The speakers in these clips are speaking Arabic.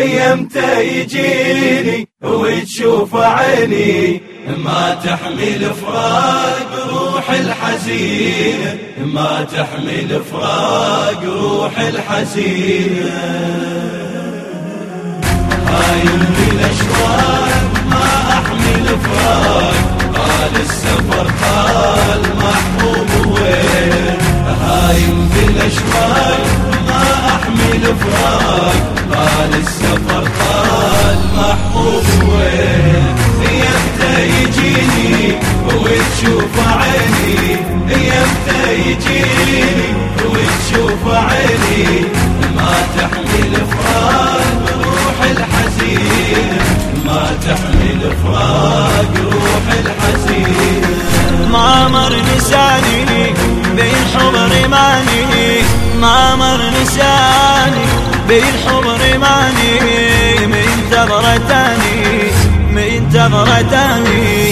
يمتى يجيني وتشوف عيني ما تحمل فراق روح الحزين. ما تحمل فراق روح الحزين. هاي بالاشواق ما أحمل فراق. قال محبوب وين يمتى يجيني وتشوف عيني يمتى يجيني وتشوف عيني ما تحمل فراق روح الحزين ما تحمل فراق روح الحزين ما مر لساني بالحب رماني ما مر لساني بالحب رماني من ثغرتاني من ثغرتاني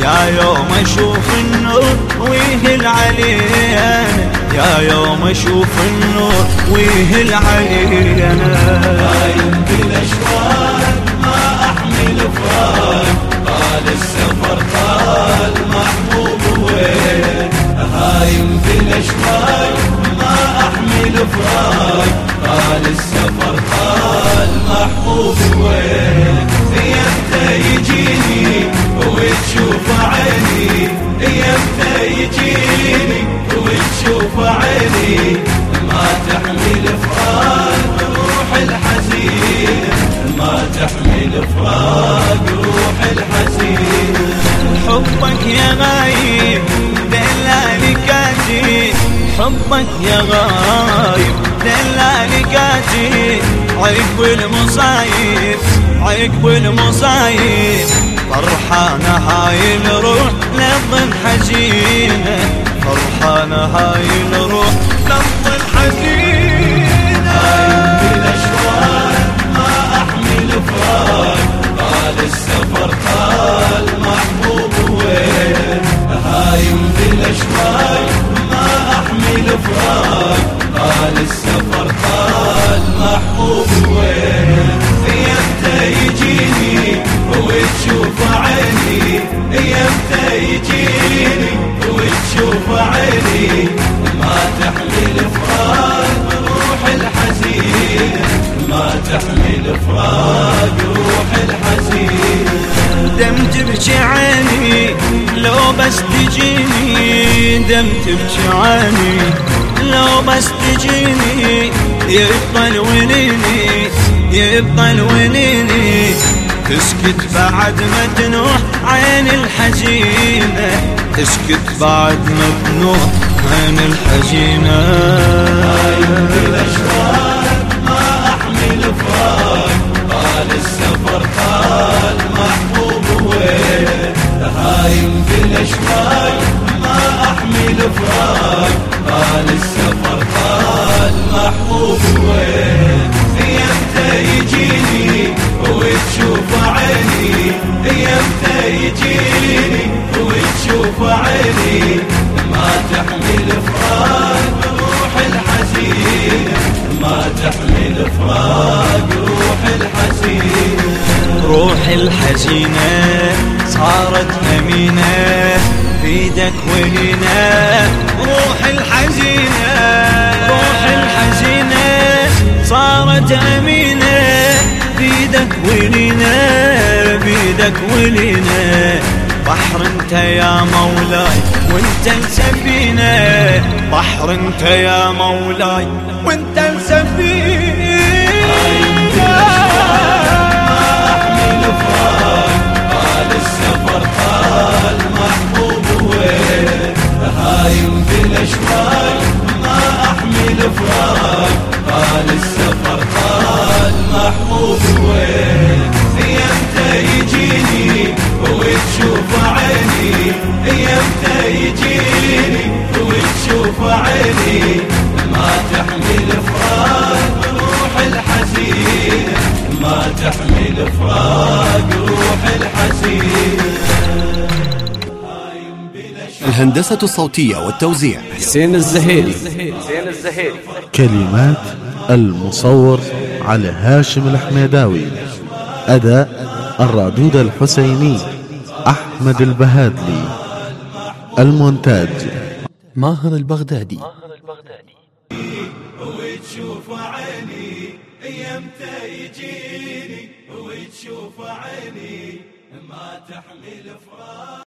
يا يوم أشوف النور ويهل علينا يا يوم أشوف النور ويهل علينا هايم بالاشواق ما أحمل فراق قال السفر قال محبوب وين؟ هايم بالاشواق ما أحمل فراق قال السفر قال ما تحمل فراق روح الحزين ما تحمل فراق روح الحزين حبك يا غايب دلالي كاتي حبك يا غايب دلالي كاتي عقب المصايب عقب المصايب. فرحانة هاي الروح لظن حزينة. فرحانة هاي الروح لو بس تجيني دم تبكي عيني لو بس تجيني يبقى الونيني يبقى الونيني. تسكت بعد ما تنوح عين الحزينة. تسكت بعد ما تنوح عين الحزينة. هايم بالاشواق ما أحمل فراق قال السفر قال محبوب وين؟ يمتى يجيني وتشوف عيني. يمتى يجيني وتشوف عيني. ما تحمل فراق روح الحزين. ما تحمل فراق روح الحزين. روح الحزينة بيدك ولينا روح الحزينة. روح الحزينة. صارت أمينة. بيدك ولينا. بيدك ولينا. بحر انت يا مولاي وانت السفينة بحر انت يا مولاي وانت السفينة الهندسة الصوتية والتوزيع. حسين الزهيري. كلمات المصور على هاشم الحميداوي أداء الرادود الحسيني أحمد البهادلي. المونتاج. ماهر البغدادي. وتشوف عيني يمتى يجيني وتشوف عيني ما تحمل فراق